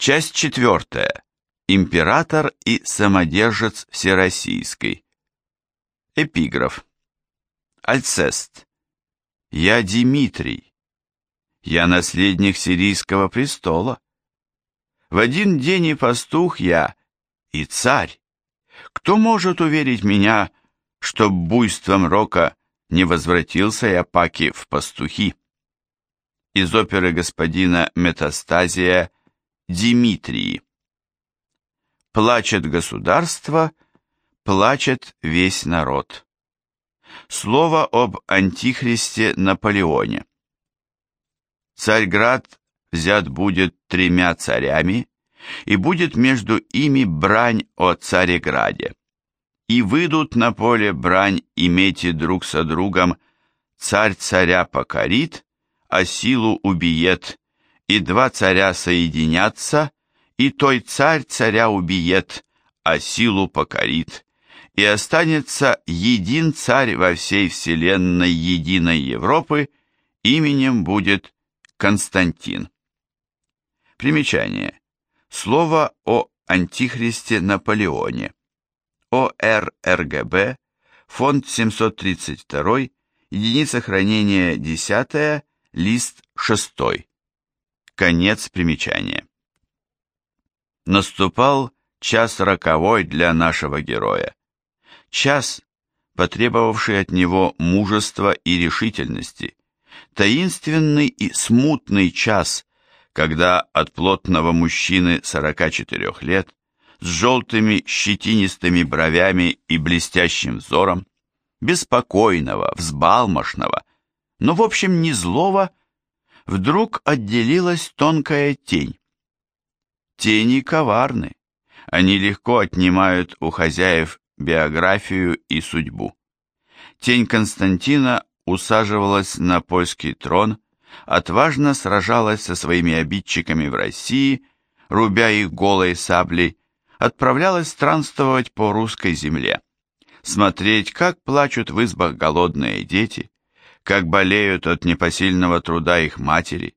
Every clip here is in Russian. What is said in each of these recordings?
Часть четвертая. Император и самодержец Всероссийской. Эпиграф. Альцест. Я Дмитрий. Я наследник сирийского престола. В один день и пастух я, и царь. Кто может уверить меня, что буйством рока не возвратился я паки в пастухи? Из оперы господина Метастазия Димитрии. Плачет государство, плачет весь народ. Слово об антихристе Наполеоне. Царьград взят будет тремя царями, и будет между ими брань о Цареграде. И выйдут на поле брань, имейте друг со другом, царь царя покорит, а силу убиет, и два царя соединятся, и той царь царя убиет, а силу покорит, и останется един царь во всей вселенной единой Европы, именем будет Константин. Примечание. Слово о антихристе Наполеоне. ОРРГБ, фонд 732, единица хранения 10, лист 6. Конец примечания. Наступал час роковой для нашего героя. Час, потребовавший от него мужества и решительности. Таинственный и смутный час, когда от плотного мужчины 44 лет с желтыми щетинистыми бровями и блестящим взором, беспокойного, взбалмошного, но в общем не злого, вдруг отделилась тонкая тень. Тени коварны, они легко отнимают у хозяев биографию и судьбу. Тень Константина усаживалась на польский трон, отважно сражалась со своими обидчиками в России, рубя их голой саблей, отправлялась странствовать по русской земле, смотреть, как плачут в избах голодные дети, как болеют от непосильного труда их матери,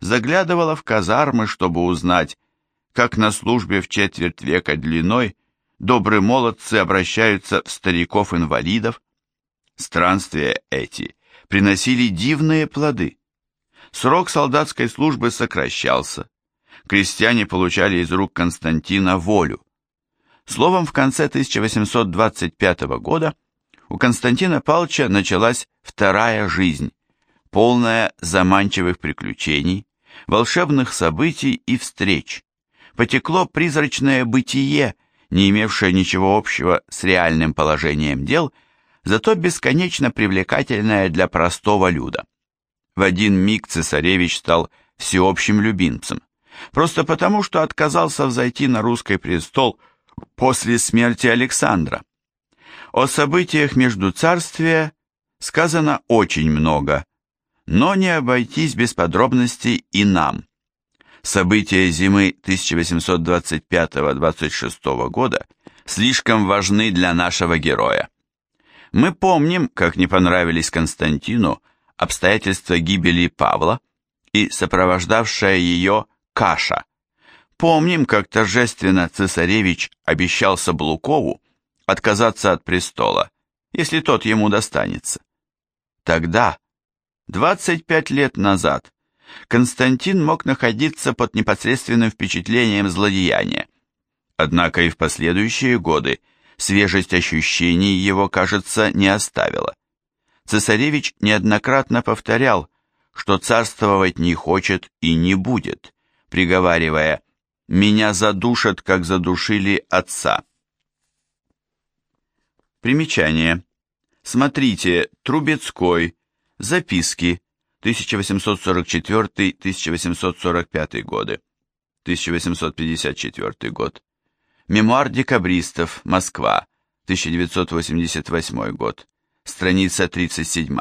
заглядывала в казармы, чтобы узнать, как на службе в четверть века длиной добрые молодцы обращаются в стариков-инвалидов. Странствия эти приносили дивные плоды. Срок солдатской службы сокращался, крестьяне получали из рук Константина волю. Словом, в конце 1825 года у Константина Павловича началась вторая жизнь, полная заманчивых приключений, волшебных событий и встреч. Потекло призрачное бытие, не имевшее ничего общего с реальным положением дел, зато бесконечно привлекательное для простого люда. В один миг цесаревич стал всеобщим любимцем просто потому, что отказался взойти на русский престол после смерти Александра. О событиях между царствия сказано очень много, но не обойтись без подробностей и нам. События зимы 1825-26 года слишком важны для нашего героя. Мы помним, как не понравились Константину обстоятельства гибели Павла и сопровождавшая ее каша. Помним, как торжественно цесаревич обещал Саблукову отказаться от престола, если тот ему достанется. Тогда, 25 лет назад, Константин мог находиться под непосредственным впечатлением злодеяния. Однако и в последующие годы свежесть ощущений его, кажется, не оставила. Цесаревич неоднократно повторял, что царствовать не хочет и не будет, приговаривая «Меня задушат, как задушили отца». Примечание. Смотрите, Трубецкой, записки, 1844-1845 годы, 1854 год. Мемуар декабристов, Москва, 1988 год, страница 37,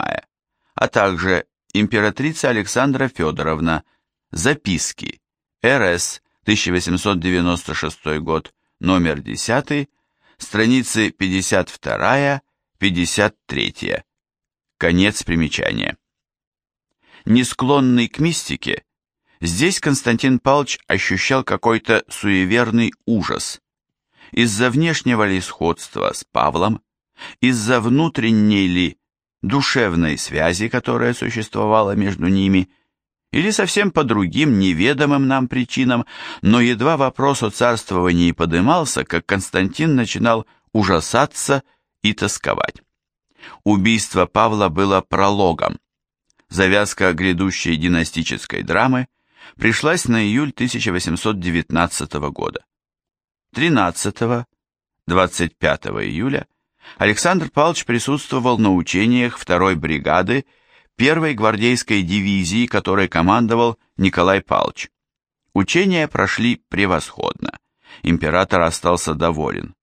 а также императрица Александра Федоровна, записки, РС, 1896 год, номер 10, страницы 52-53. Конец примечания. Не склонный к мистике, Здесь Константин Павлович ощущал какой-то суеверный ужас. Из-за внешнего ли сходства с Павлом, из-за внутренней ли душевной связи, которая существовала между ними, или совсем по другим неведомым нам причинам, но едва вопрос о царствовании подымался, как Константин начинал ужасаться и тосковать. Убийство Павла было прологом. Завязка грядущей династической драмы пришлась на июль 1819 года. 13-25 июля Александр Павлович присутствовал на учениях второй бригады первой гвардейской дивизии, которой командовал Николай Павлович. Учения прошли превосходно. Император остался доволен.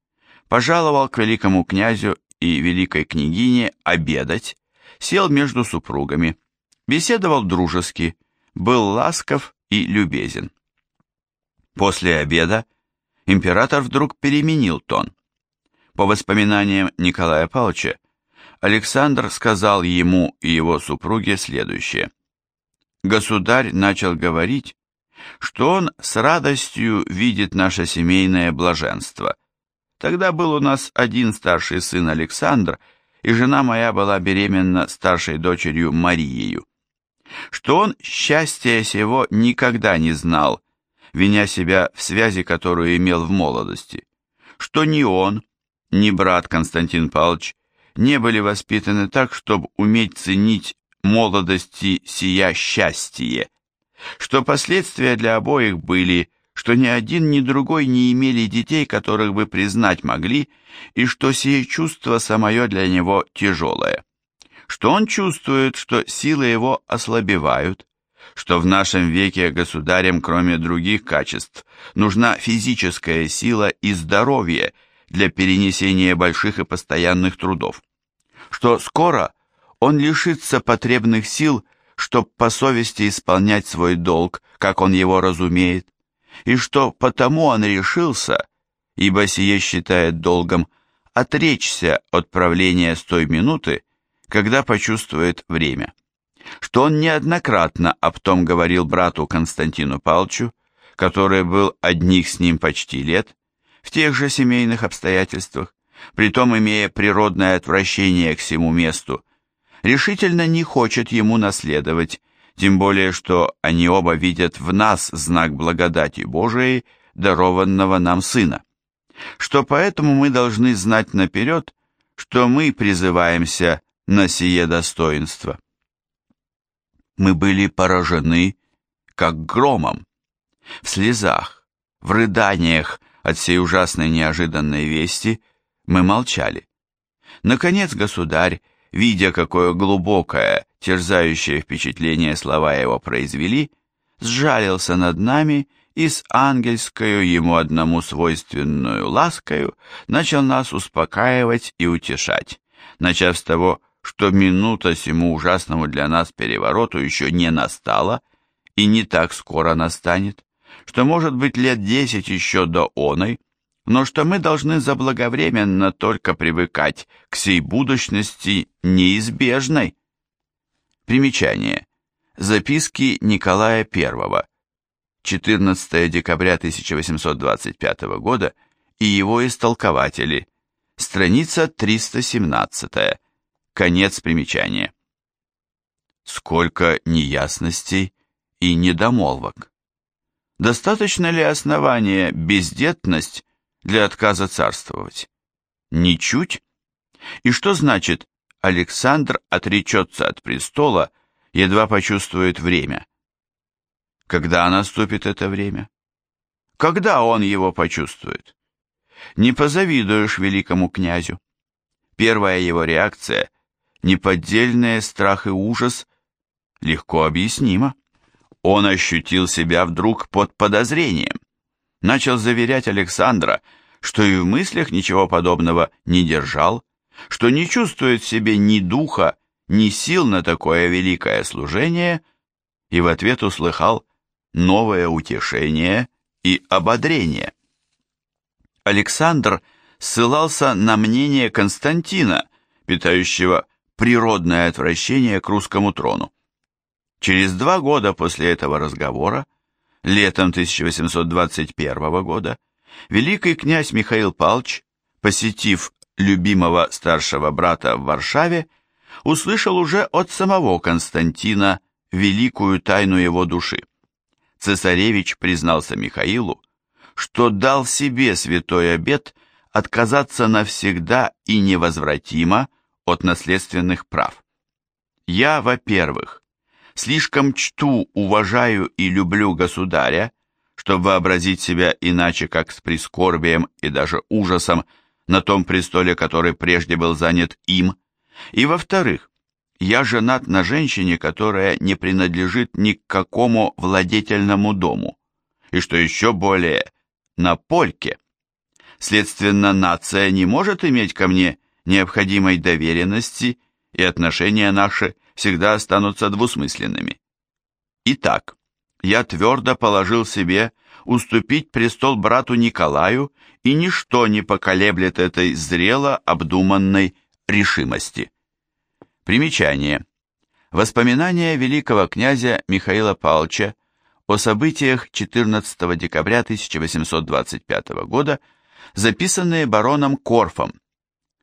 Пожаловал к великому князю и великой княгине обедать, сел между супругами, беседовал дружески, был ласков и любезен. После обеда император вдруг переменил тон. По воспоминаниям Николая Павловича, Александр сказал ему и его супруге следующее. Государь начал говорить, что он с радостью видит наше семейное блаженство. Тогда был у нас один старший сын Александр, и жена моя была беременна старшей дочерью Марией. Что он счастья сего никогда не знал, виня себя в связи, которую имел в молодости. Что ни он, ни брат Константин Павлович не были воспитаны так, чтобы уметь ценить молодости сия счастье, что последствия для обоих были, что ни один, ни другой не имели детей, которых бы признать могли, и что сие чувство самое для него тяжелое, что он чувствует, что силы его ослабевают, что в нашем веке государям, кроме других качеств, нужна физическая сила и здоровье для перенесения больших и постоянных трудов что скоро он лишится потребных сил, чтобы по совести исполнять свой долг, как он его разумеет, и что потому он решился, ибо сие считает долгом, отречься от правления с той минуты, когда почувствует время. Что он неоднократно об том говорил брату Константину Палчу, который был одних с ним почти лет, в тех же семейных обстоятельствах, притом имея природное отвращение к всему месту, решительно не хочет ему наследовать, тем более что они оба видят в нас знак благодати Божией, дарованного нам Сына. Что поэтому мы должны знать наперед, что мы призываемся на сие достоинство. Мы были поражены, как громом, в слезах, в рыданиях от всей ужасной неожиданной вести – мы молчали. Наконец государь, видя, какое глубокое, терзающее впечатление слова его произвели, сжалился над нами и с ангельскою ему одному свойственную ласкою начал нас успокаивать и утешать, начав с того, что минута сему ужасному для нас перевороту еще не настала и не так скоро настанет, что может быть лет десять еще до оной, но что мы должны заблаговременно только привыкать к сей будущности неизбежной. Примечание. Записки Николая I. 14 декабря 1825 года и его истолкователи. Страница 317. Конец примечания. Сколько неясностей и недомолвок. Достаточно ли основания бездетность для отказа царствовать? Ничуть. И что значит Александр отречется от престола, едва почувствует время? Когда наступит это время? Когда он его почувствует? Не позавидуешь великому князю. Первая его реакция, неподдельный страх и ужас, легко объяснимо. Он ощутил себя вдруг под подозрением начал заверять Александра, что и в мыслях ничего подобного не держал, что не чувствует в себе ни духа, ни сил на такое великое служение, и в ответ услыхал новое утешение и ободрение. Александр ссылался на мнение Константина, питающего природное отвращение к русскому трону. Через два года после этого разговора летом 1821 года, великий князь Михаил Палч, посетив любимого старшего брата в Варшаве, услышал уже от самого Константина великую тайну его души. Цесаревич признался Михаилу, что дал себе святой обет отказаться навсегда и невозвратимо от наследственных прав. Я, во-первых, слишком чту, уважаю и люблю государя, чтобы вообразить себя иначе, как с прискорбием и даже ужасом на том престоле, который прежде был занят им, и, во-вторых, я женат на женщине, которая не принадлежит ни к какому владетельному дому, и, что еще более, на польке. Следственно, нация не может иметь ко мне необходимой доверенности, и отношения наши всегда останутся двусмысленными. Итак, я твердо положил себе уступить престол брату Николаю, и ничто не поколеблет этой зрело обдуманной решимости. Примечание. Воспоминания великого князя Михаила Павловича о событиях 14 декабря 1825 года, записанные бароном Корфом.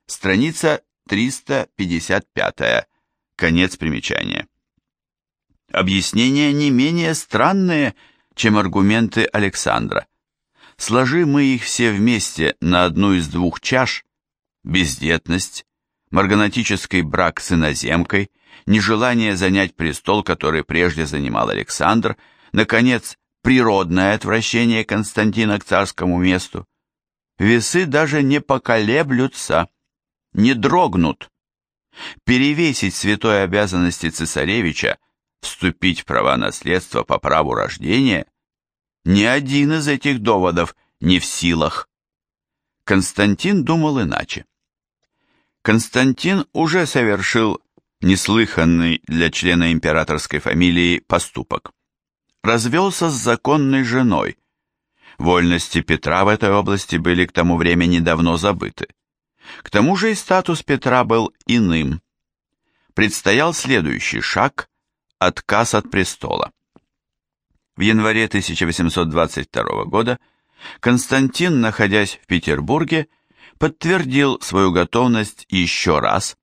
Страница 355. Конец примечания. Объяснения не менее странные, чем аргументы Александра. Сложи мы их все вместе на одну из двух чаш, бездетность, марганатический брак с иноземкой, нежелание занять престол, который прежде занимал Александр, наконец, природное отвращение Константина к царскому месту. Весы даже не поколеблются, не дрогнут. Перевесить святой обязанности цесаревича, вступить в права наследства по праву рождения, ни один из этих доводов не в силах. Константин думал иначе. Константин уже совершил неслыханный для члена императорской фамилии поступок. Развелся с законной женой. Вольности Петра в этой области были к тому времени давно забыты. К тому же и статус Петра был иным. Предстоял следующий шаг – отказ от престола. В январе 1822 года Константин, находясь в Петербурге, подтвердил свою готовность еще раз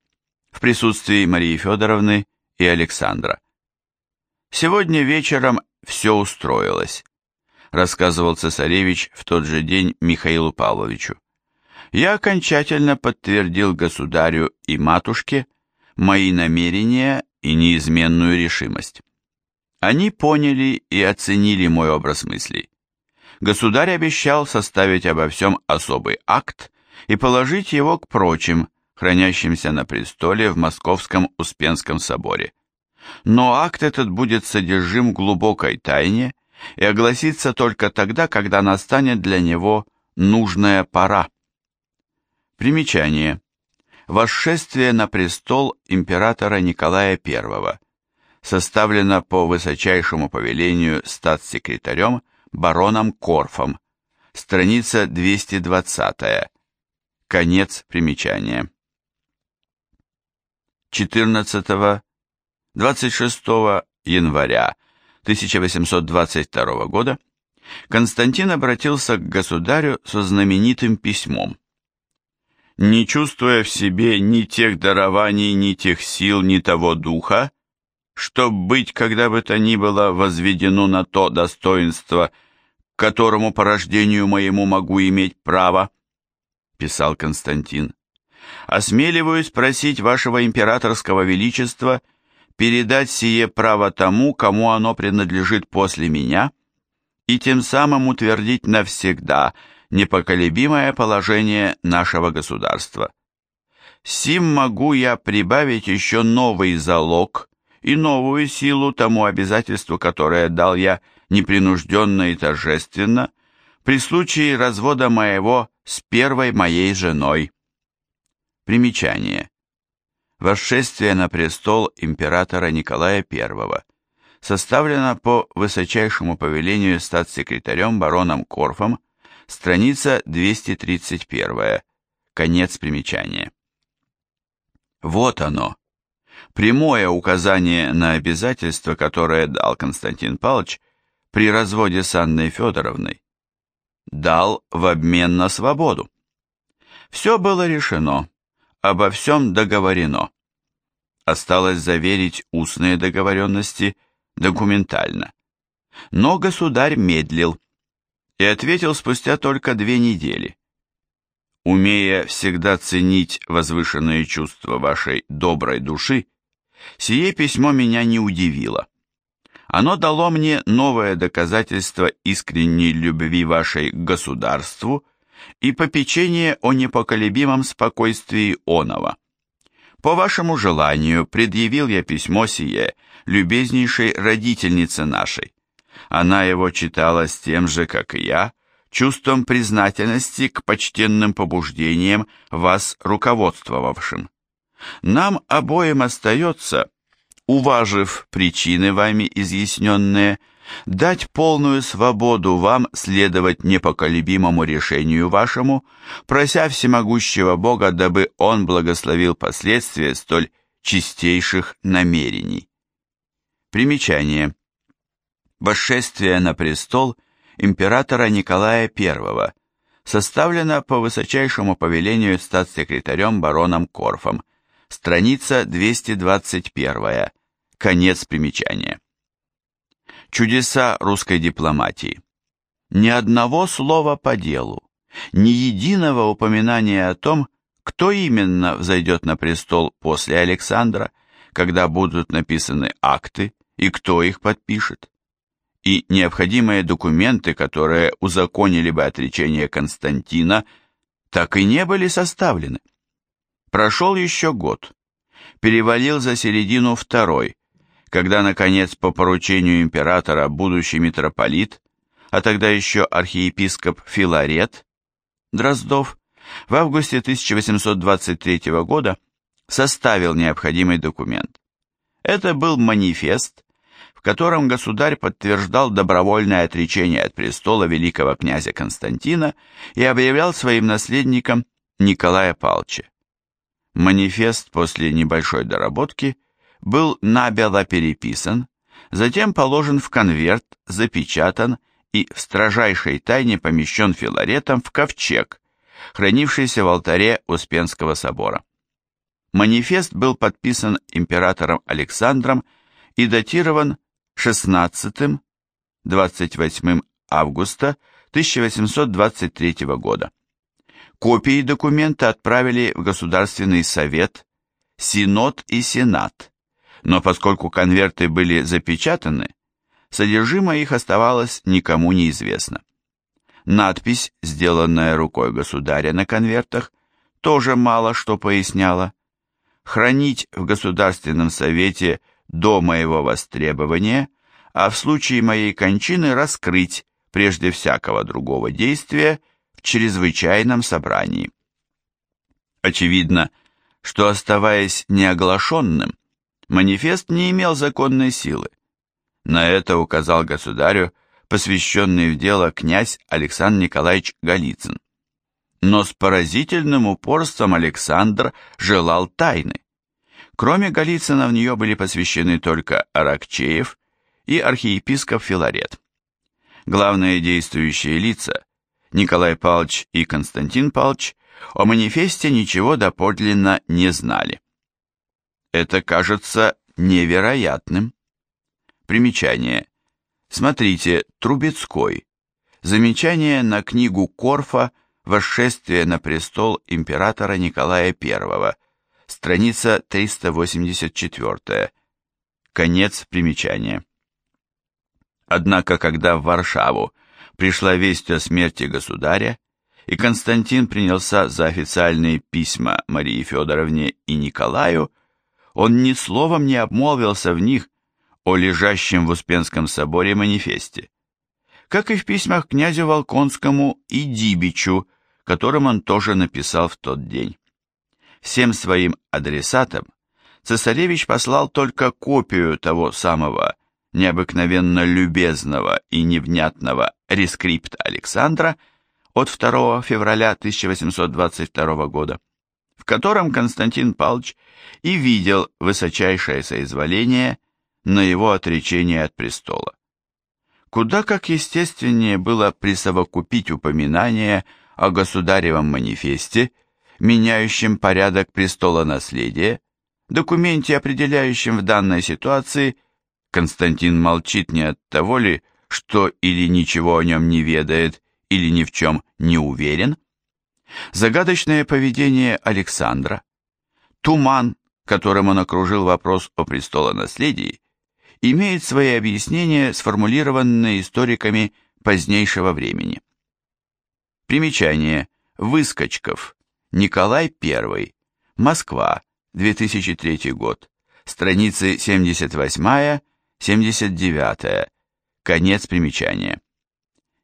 в присутствии Марии Федоровны и Александра. «Сегодня вечером все устроилось», рассказывал цесаревич в тот же день Михаилу Павловичу я окончательно подтвердил государю и матушке мои намерения и неизменную решимость. Они поняли и оценили мой образ мыслей. Государь обещал составить обо всем особый акт и положить его к прочим, хранящимся на престоле в Московском Успенском соборе. Но акт этот будет содержим глубокой тайне и огласится только тогда, когда настанет для него нужная пора. Примечание. Восшествие на престол императора Николая I составлено по высочайшему повелению статс-секретарем бароном Корфом. Страница 220. Конец примечания. 14-26 января 1822 года Константин обратился к государю со знаменитым письмом не чувствуя в себе ни тех дарований, ни тех сил, ни того духа, чтоб быть, когда бы то ни было, возведено на то достоинство, которому по рождению моему могу иметь право, писал Константин. Осмеливаюсь просить вашего императорского величества передать сие право тому, кому оно принадлежит после меня, и тем самым утвердить навсегда – непоколебимое положение нашего государства. Сим могу я прибавить еще новый залог и новую силу тому обязательству, которое дал я непринужденно и торжественно при случае развода моего с первой моей женой. Примечание. Восшествие на престол императора Николая I составлено по высочайшему повелению статс-секретарем бароном Корфом Страница 231. Конец примечания. Вот оно. Прямое указание на обязательство, которое дал Константин Павлович при разводе с Анной Федоровной, дал в обмен на свободу. Все было решено, обо всем договорено. Осталось заверить устные договоренности документально. Но государь медлил и ответил спустя только две недели. Умея всегда ценить возвышенные чувства вашей доброй души, сие письмо меня не удивило. Оно дало мне новое доказательство искренней любви вашей к государству и попечение о непоколебимом спокойствии оного. По вашему желанию предъявил я письмо сие любезнейшей родительнице нашей. Она его читала с тем же, как и я, чувством признательности к почтенным побуждениям вас руководствовавшим. Нам обоим остается, уважив причины вами изъясненные, дать полную свободу вам следовать непоколебимому решению вашему, прося всемогущего Бога, дабы Он благословил последствия столь чистейших намерений. Примечание. Восшествие на престол императора Николая I составлено по высочайшему повелению статс-секретарем бароном Корфом, страница 221, конец примечания. Чудеса русской дипломатии. Ни одного слова по делу, ни единого упоминания о том, кто именно взойдет на престол после Александра, когда будут написаны акты и кто их подпишет и необходимые документы, которые узаконили бы отречение Константина, так и не были составлены. Прошел еще год. Перевалил за середину второй, когда, наконец, по поручению императора будущий митрополит, а тогда еще архиепископ Филарет Дроздов, в августе 1823 года составил необходимый документ. Это был манифест, котором государь подтверждал добровольное отречение от престола великого князя Константина и объявлял своим наследником Николая Палча. Манифест после небольшой доработки был набело переписан, затем положен в конверт, запечатан и в строжайшей тайне помещен Филаретом в ковчег, хранившийся в алтаре Успенского собора. Манифест был подписан императором Александром и датирован 16-28 августа 1823 года. Копии документа отправили в Государственный совет, Синод и Сенат, но поскольку конверты были запечатаны, содержимое их оставалось никому неизвестно. Надпись, сделанная рукой государя на конвертах, тоже мало что поясняла. Хранить в Государственном совете – до моего востребования, а в случае моей кончины раскрыть прежде всякого другого действия в чрезвычайном собрании. Очевидно, что оставаясь неоглашенным, манифест не имел законной силы. На это указал государю посвященный в дело князь Александр Николаевич Голицын. Но с поразительным упорством Александр желал тайны. Кроме Голицына в нее были посвящены только Аракчеев и архиепископ Филарет. Главные действующие лица, Николай Павлович и Константин Павлович, о манифесте ничего доподлинно не знали. Это кажется невероятным. Примечание. Смотрите, Трубецкой. Замечание на книгу Корфа «Восшествие на престол императора Николая I», Страница 384. Конец примечания. Однако, когда в Варшаву пришла весть о смерти государя, и Константин принялся за официальные письма Марии Федоровне и Николаю, он ни словом не обмолвился в них о лежащем в Успенском соборе манифесте, как и в письмах князю Волконскому и Дибичу, которым он тоже написал в тот день. Всем своим адресатам цесаревич послал только копию того самого необыкновенно любезного и невнятного рескрипта Александра от 2 февраля 1822 года, в котором Константин Павлович и видел высочайшее соизволение на его отречение от престола. Куда как естественнее было присовокупить упоминание о государевом манифесте, меняющем порядок престола наследия, документе, определяющем в данной ситуации, Константин молчит не от того ли, что или ничего о нем не ведает, или ни в чем не уверен, загадочное поведение Александра, туман, которым он окружил вопрос о престолонаследии, имеет свои объяснения, сформулированные историками позднейшего времени. Примечание. Выскочков. Николай I. Москва. 2003 год. Страницы 78-79. Конец примечания.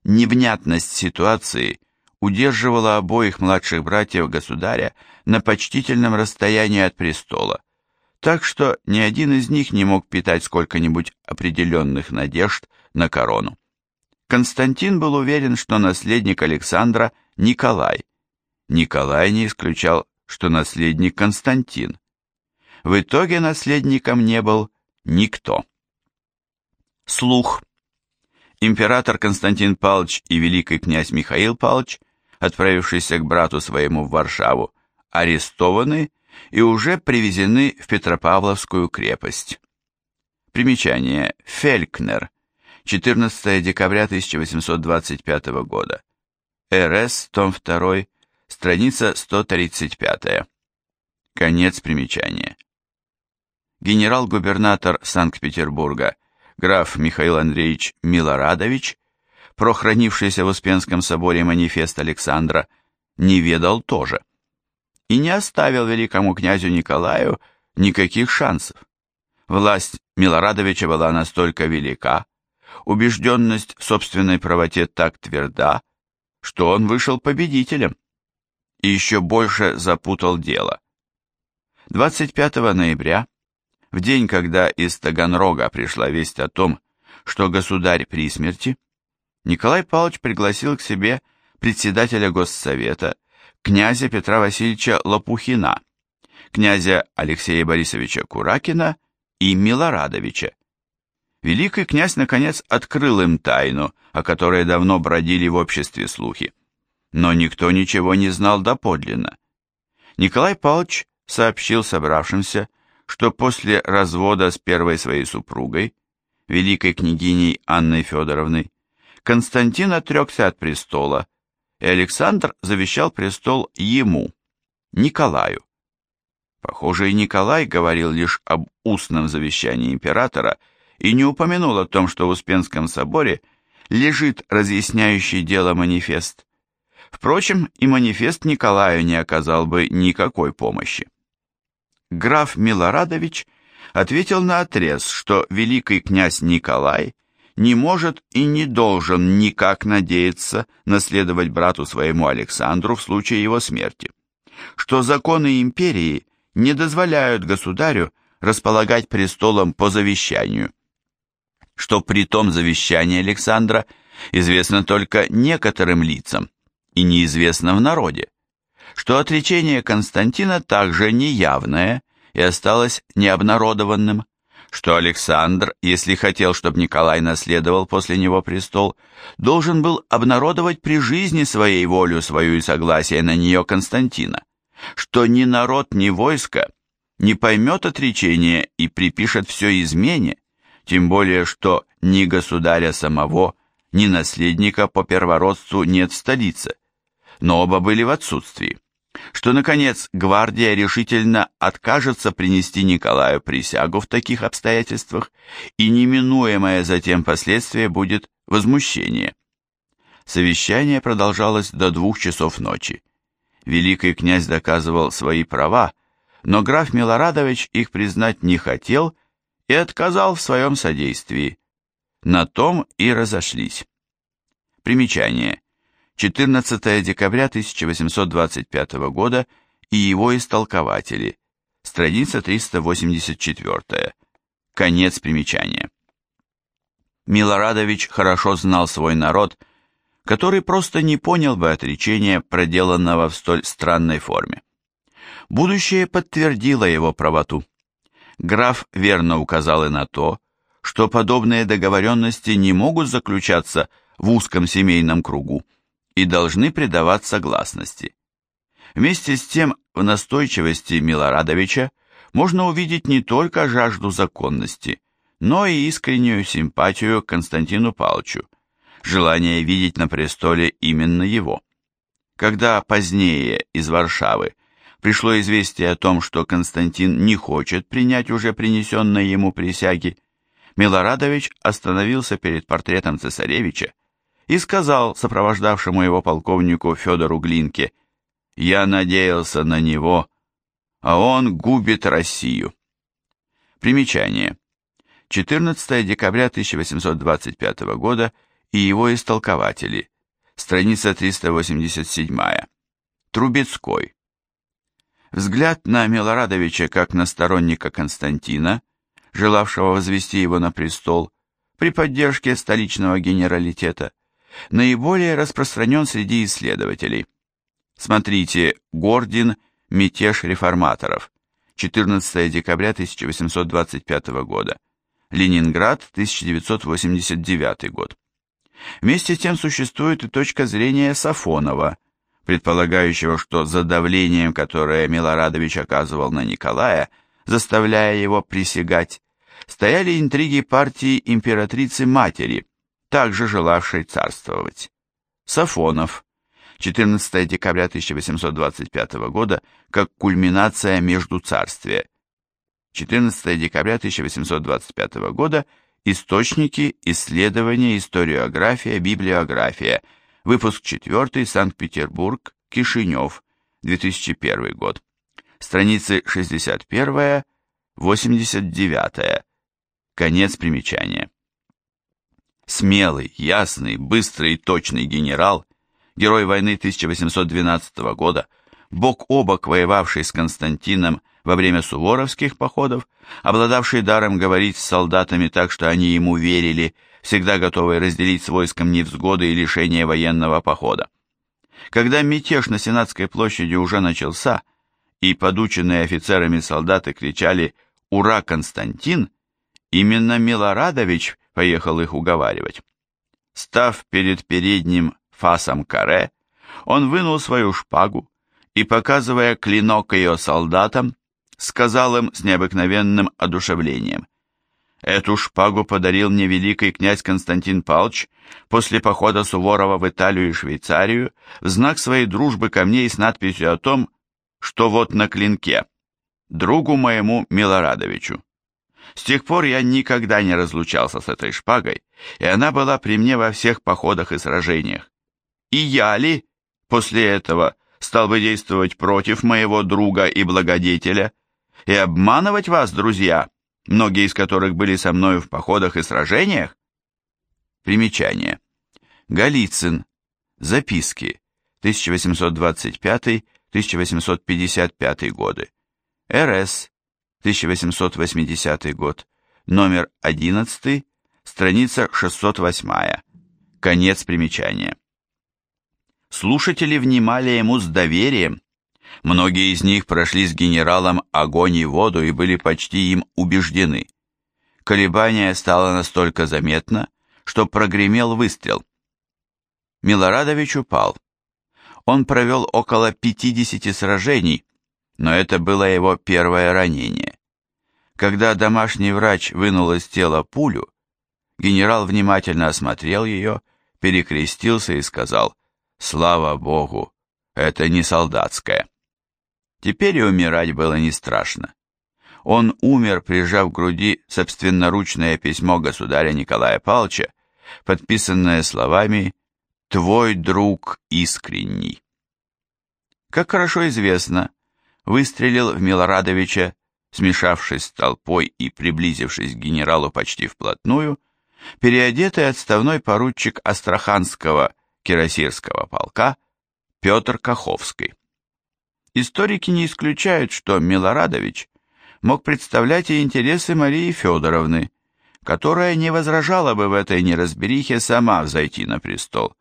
Невнятность ситуации удерживала обоих младших братьев государя на почтительном расстоянии от престола, так что ни один из них не мог питать сколько-нибудь определенных надежд на корону. Константин был уверен, что наследник Александра – Николай. Николай не исключал, что наследник Константин. В итоге наследником не был никто. Слух. Император Константин Павлович и великий князь Михаил Павлович, отправившиеся к брату своему в Варшаву, арестованы и уже привезены в Петропавловскую крепость. Примечание. Фелькнер. 14 декабря 1825 года. РС, том 2, страница 135. Конец примечания. Генерал-губернатор Санкт-Петербурга граф Михаил Андреевич Милорадович, прохранившийся в Успенском соборе манифест Александра, не ведал тоже и не оставил великому князю Николаю никаких шансов. Власть Милорадовича была настолько велика, убежденность в собственной правоте так тверда, что он вышел победителем и еще больше запутал дело. 25 ноября, в день, когда из Таганрога пришла весть о том, что государь при смерти, Николай Павлович пригласил к себе председателя Госсовета князя Петра Васильевича Лопухина, князя Алексея Борисовича Куракина и Милорадовича. Великий князь, наконец, открыл им тайну, о которой давно бродили в обществе слухи. Но никто ничего не знал доподлинно. Николай Павлович сообщил собравшимся, что после развода с первой своей супругой, великой княгиней Анной Федоровной, Константин отрекся от престола, и Александр завещал престол ему, Николаю. Похоже, и Николай говорил лишь об устном завещании императора и не упомянул о том, что в Успенском соборе лежит разъясняющий дело манифест. Впрочем, и манифест Николаю не оказал бы никакой помощи. Граф Милорадович ответил на отрез, что великий князь Николай – не может и не должен никак надеяться наследовать брату своему Александру в случае его смерти, что законы империи не дозволяют государю располагать престолом по завещанию, что при том завещании Александра известно только некоторым лицам и неизвестно в народе, что отречение Константина также неявное и осталось необнародованным, что Александр, если хотел, чтобы Николай наследовал после него престол, должен был обнародовать при жизни своей волю свою и согласие на нее Константина, что ни народ, ни войско не поймет отречения и припишет все измене, тем более, что ни государя самого, ни наследника по первородству нет в столице, но оба были в отсутствии что, наконец, гвардия решительно откажется принести Николаю присягу в таких обстоятельствах, и неминуемое затем последствие будет возмущение. Совещание продолжалось до двух часов ночи. Великий князь доказывал свои права, но граф Милорадович их признать не хотел и отказал в своем содействии. На том и разошлись. Примечание. 14 декабря 1825 года и его истолкователи, страница 384, конец примечания. Милорадович хорошо знал свой народ, который просто не понял бы отречения, проделанного в столь странной форме. Будущее подтвердило его правоту. Граф верно указал и на то, что подобные договоренности не могут заключаться в узком семейном кругу и должны придаваться гласности. Вместе с тем в настойчивости Милорадовича можно увидеть не только жажду законности, но и искреннюю симпатию к Константину Павловичу, желание видеть на престоле именно его. Когда позднее из Варшавы пришло известие о том, что Константин не хочет принять уже принесенные ему присяги, Милорадович остановился перед портретом цесаревича и сказал сопровождавшему его полковнику Федору Глинке, «Я надеялся на него, а он губит Россию». Примечание. 14 декабря 1825 года и его истолкователи. Страница 387. Трубецкой. Взгляд на Милорадовича как на сторонника Константина, желавшего возвести его на престол, при поддержке столичного генералитета, наиболее распространен среди исследователей. Смотрите Гордин «Мятеж реформаторов», 14 декабря 1825 года, Ленинград, 1989 год. Вместе с тем существует и точка зрения Сафонова, предполагающего, что за давлением, которое Милорадович оказывал на Николая, заставляя его присягать, стояли интриги партии императрицы-матери, также желавшей царствовать. Сафонов, 14 декабря 1825 года, как кульминация между царствия. 14 декабря 1825 года Источники, исследования, историография, библиография. Выпуск 4, Санкт-Петербург, Кишинев, 2001 год. Страницы 61, 89. Конец примечания. Смелый, ясный, быстрый и точный генерал, герой войны 1812 года, бок о бок воевавший с Константином во время суворовских походов, обладавший даром говорить с солдатами так, что они ему верили, всегда готовый разделить с войском невзгоды и лишения военного похода. Когда мятеж на Сенатской площади уже начался, и подученные офицерами солдаты кричали «Ура, Константин!», именно Милорадович поехал их уговаривать. Став перед передним фасом каре, он вынул свою шпагу и, показывая клинок ее солдатам, сказал им с необыкновенным одушевлением. Эту шпагу подарил мне великий князь Константин Палч после похода Суворова в Италию и Швейцарию в знак своей дружбы ко мне и с надписью о том, что вот на клинке, другу моему Милорадовичу. С тех пор я никогда не разлучался с этой шпагой, и она была при мне во всех походах и сражениях. И я ли после этого стал бы действовать против моего друга и благодетеля, и обманывать вас, друзья, многие из которых были со мною в походах и сражениях? Примечание. Голицын. Записки. 1825-1855 годы. РС. 1880 год. Номер 11. Страница 608. Конец примечания. Слушатели внимали ему с доверием, Многие из них прошли с генералом огонь и воду и были почти им убеждены. Колебание стало настолько заметно, что прогремел выстрел. Милорадович упал. Он провел около 50 сражений, но это было его первое ранение. Когда домашний врач вынул из тела пулю, генерал внимательно осмотрел ее, перекрестился и сказал «Слава Богу, это не солдатская». Теперь и умирать было не страшно. Он умер, прижав к груди собственноручное письмо государя Николая Павловича, подписанное словами «Твой друг искренний». Как хорошо известно, выстрелил в Милорадовича, смешавшись с толпой и приблизившись к генералу почти вплотную, переодетый отставной поручик Астраханского кирасирского полка Петр Каховский. Историки не исключают, что Милорадович мог представлять и интересы Марии Федоровны, которая не возражала бы в этой неразберихе сама взойти на престол,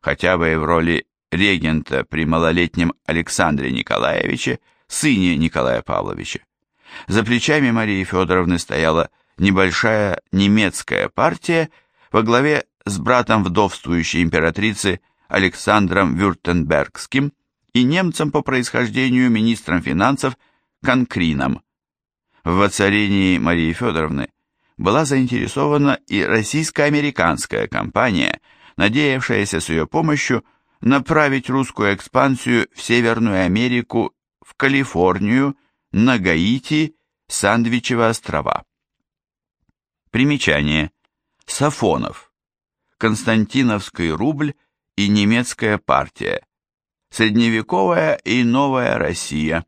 хотя бы и в роли регента при малолетнем Александре Николаевиче, сыне Николая Павловича. За плечами Марии Федоровны стояла небольшая немецкая партия во главе с братом вдовствующей императрицы Александром Вюртембергским и немцем по происхождению министром финансов Конкрином. В воцарении Марии Федоровны была заинтересована и российско-американская компания, надеявшаяся с ее помощью направить русскую экспансию в Северную Америку, в Калифорнию, на Гаити, Сандвичевы острова. Примечание. Сафонов. Константиновский рубль и немецкая партия. Средневековая и новая Россия.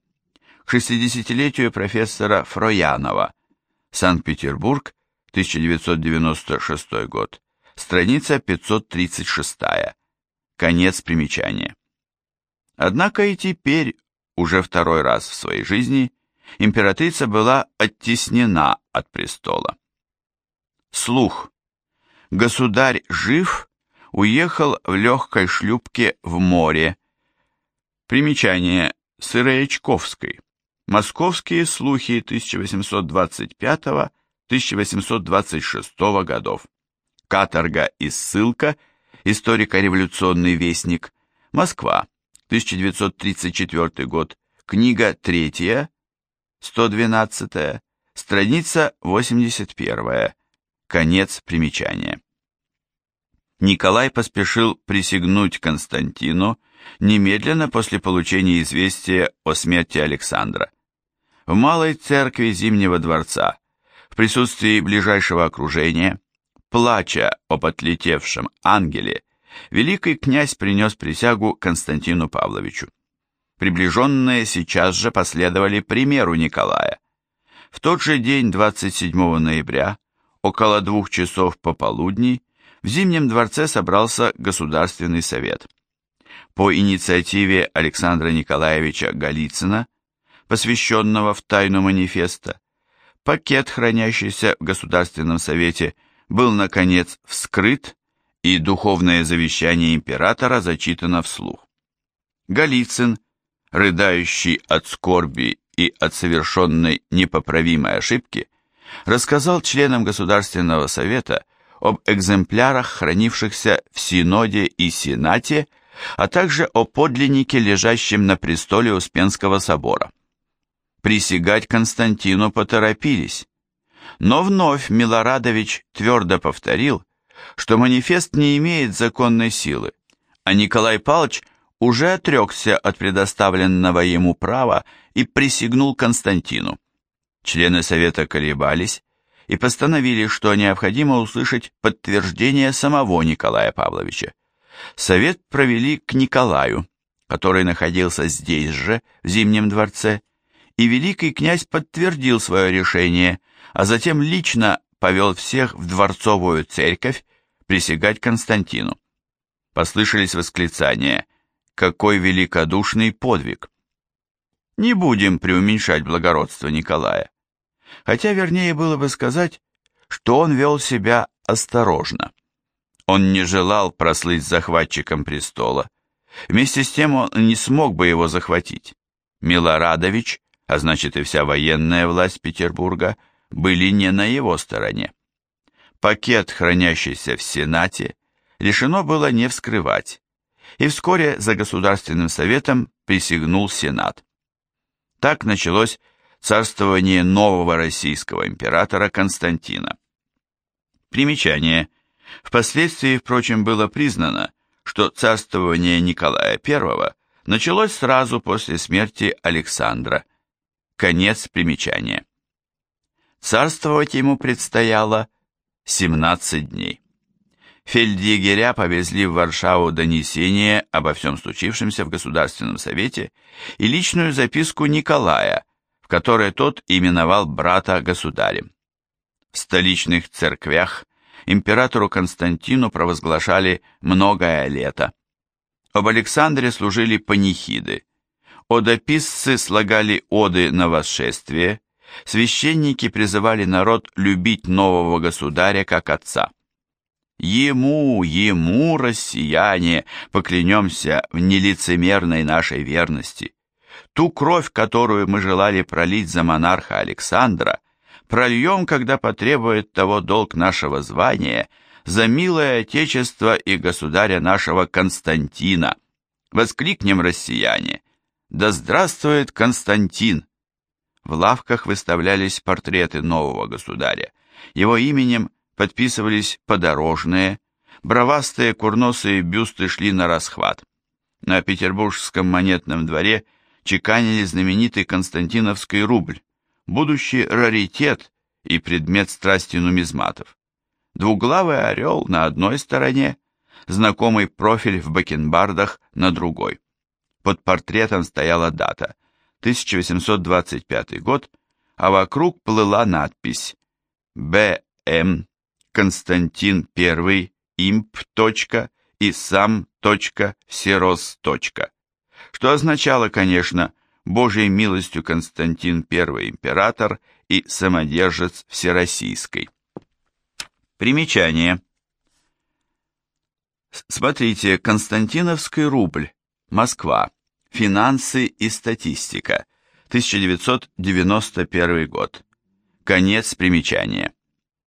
К 60-летию профессора Фроянова. Санкт-Петербург, 1996 год. Страница 536. Конец примечания. Однако и теперь, уже второй раз в своей жизни, императрица была оттеснена от престола. Слух. Государь жив, уехал в легкой шлюпке в море. Примечание Сыроячковской. Московские слухи 1825-1826 годов. Каторга и ссылка. Историко-революционный вестник. Москва. 1934 год. Книга третья. 112. Страница 81. Конец примечания. Николай поспешил присягнуть Константину немедленно после получения известия о смерти Александра. В малой церкви Зимнего дворца, в присутствии ближайшего окружения, плача об отлетевшем ангеле, великий князь принес присягу Константину Павловичу. Приближенные сейчас же последовали примеру Николая. В тот же день, 27 ноября, около двух часов пополудни, в Зимнем дворце собрался Государственный совет. По инициативе Александра Николаевича Голицына, посвященного в тайну манифеста, пакет, хранящийся в Государственном совете, был, наконец, вскрыт, и духовное завещание императора зачитано вслух. Голицын, рыдающий от скорби и от совершенной непоправимой ошибки, рассказал членам Государственного совета об экземплярах, хранившихся в Синоде и Сенате, а также о подлиннике, лежащем на престоле Успенского собора. Присягать Константину поторопились, но вновь Милорадович твердо повторил, что манифест не имеет законной силы, а Николай Павлович уже отрекся от предоставленного ему права и присягнул Константину. Члены совета колебались и постановили, что необходимо услышать подтверждение самого Николая Павловича. Совет провели к Николаю, который находился здесь же, в Зимнем дворце, и великий князь подтвердил свое решение, а затем лично повел всех в дворцовую церковь присягать Константину. Послышались восклицания «Какой великодушный подвиг!» Не будем преуменьшать благородство Николая. Хотя вернее было бы сказать, что он вел себя осторожно. Он не желал прослыть захватчиком престола. Вместе с тем он не смог бы его захватить. Милорадович, а значит и вся военная власть Петербурга, были не на его стороне. Пакет, хранящийся в Сенате, решено было не вскрывать, и вскоре за Государственным Советом присягнул Сенат. Так началось царствование нового российского императора Константина. Примечание. Впоследствии, впрочем, было признано, что царствование Николая I началось сразу после смерти Александра. Конец примечания. Царствовать ему предстояло 17 дней. Фельдъегеря повезли в Варшаву донесение обо всем случившемся в Государственном Совете и личную записку Николая, в которой тот именовал брата государем. В столичных церквях императору Константину провозглашали многое лето. Об Александре служили панихиды, одописцы слагали оды на восшествие, священники призывали народ любить нового государя как отца. Ему, ему, россияне, поклянемся в нелицемерной нашей верности. Ту кровь, которую мы желали пролить за монарха Александра, прольем, когда потребует того долг нашего звания, за милое отечество и государя нашего Константина. Воскликнем, россияне, да здравствует Константин! В лавках выставлялись портреты нового государя. Его именем подписывались подорожные, бровастые курносые бюсты шли на расхват. На петербургском монетном дворе чеканили знаменитый Константиновский рубль, будущий раритет и предмет страсти нумизматов. Двуглавый орел на одной стороне, знакомый профиль в бакенбардах на другой. Под портретом стояла дата 1825 год, а вокруг плыла надпись «Б.М. Константин I. Имп. и сам. Всерос. Что означало, конечно, Божьей милостью Константин I император и самодержец Всероссийской. Примечание. Смотрите, Константиновский рубль, Москва. Финансы и статистика. 1991 год. Конец примечания.